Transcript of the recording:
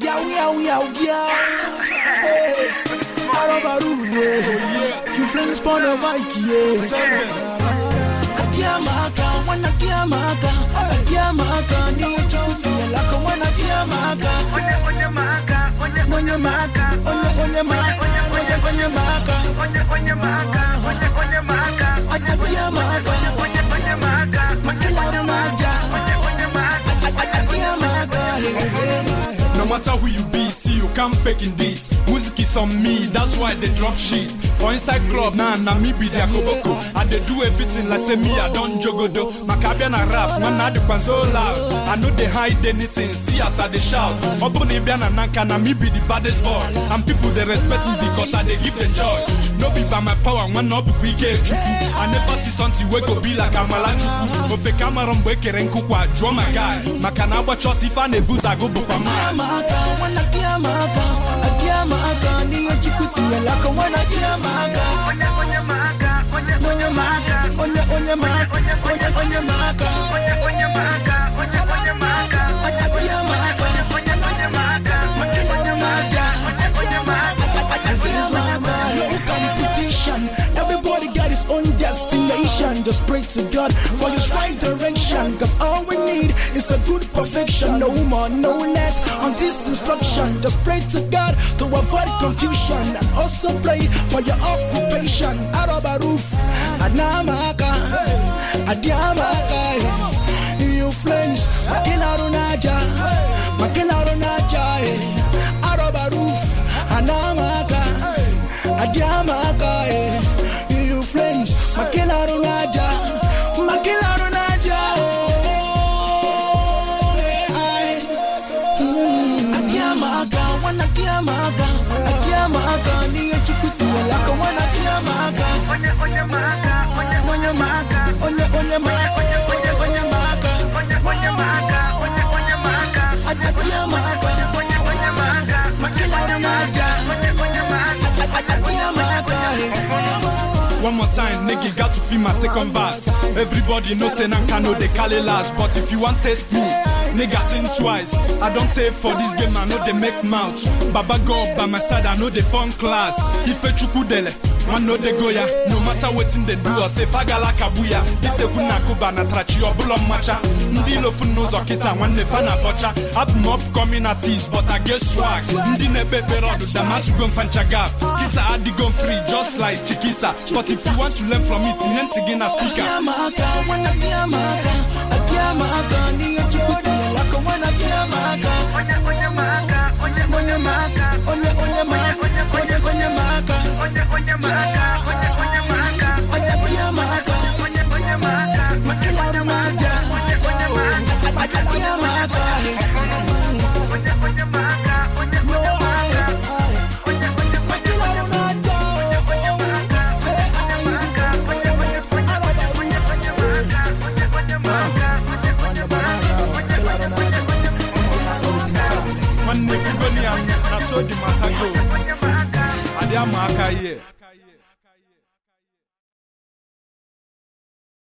Yow, yow, yow, yow. Hey, Arabaruvo. Oh, you friends upon the mic, yeah. Akiamaka, wana kiamaka, akiamaka, ni chukuti lako wana kiamaka. Onye onye maka, onye onye maka, onye onye maka, onye onye maka, onye onye maka, matter who you be, come faking this. Music is on me, that's why they drop shit. For inside club, nah, nah, me be their koboko. I they do everything like say me, I don't jogodo. Makabian a rap, man, I the so loud. I know they hide anything, see us I they shout. Obuni biana nanka, na me be the baddest boy. And people they respect me because I they give them joy. No be by my power, man, no be quick I never see something we go be like Amala Chuku. Ofe kamera mbweke renkukwa, draw my guy. Makana watch if I never go bupama. Kiamaka, destination. Just pray to God for his right direction, cause all we need is a good perfection. No more, no less on this instruction. Just pray to God to avoid confusion and also pray for your occupation. Aroba roof, Anamaka, Adiamaka, you flames, Makila Runaja, Makila Runaja, Aroba roof, Anamaka, Adiamaka, One more time, nigga got to feel my second verse. Everybody know say Nanka know they call it last. But if you want test me, nigga think twice. I don't take for this game, I know they make mouth. Baba God by my side, I know they fun class. If a chukudele, man know they go ya. No matter what in they do, or say fagala kabuya. This a kuna kuba na trachi or bulom macha. Ndilo funozo kita one nefana bocha. Up up coming artists, but I get swag. Road, the man to go fanchaga. Kita adi gon free, just like Chiquita. But if you want to learn from it, you a speaker. Akiamaka, wana So onye maka.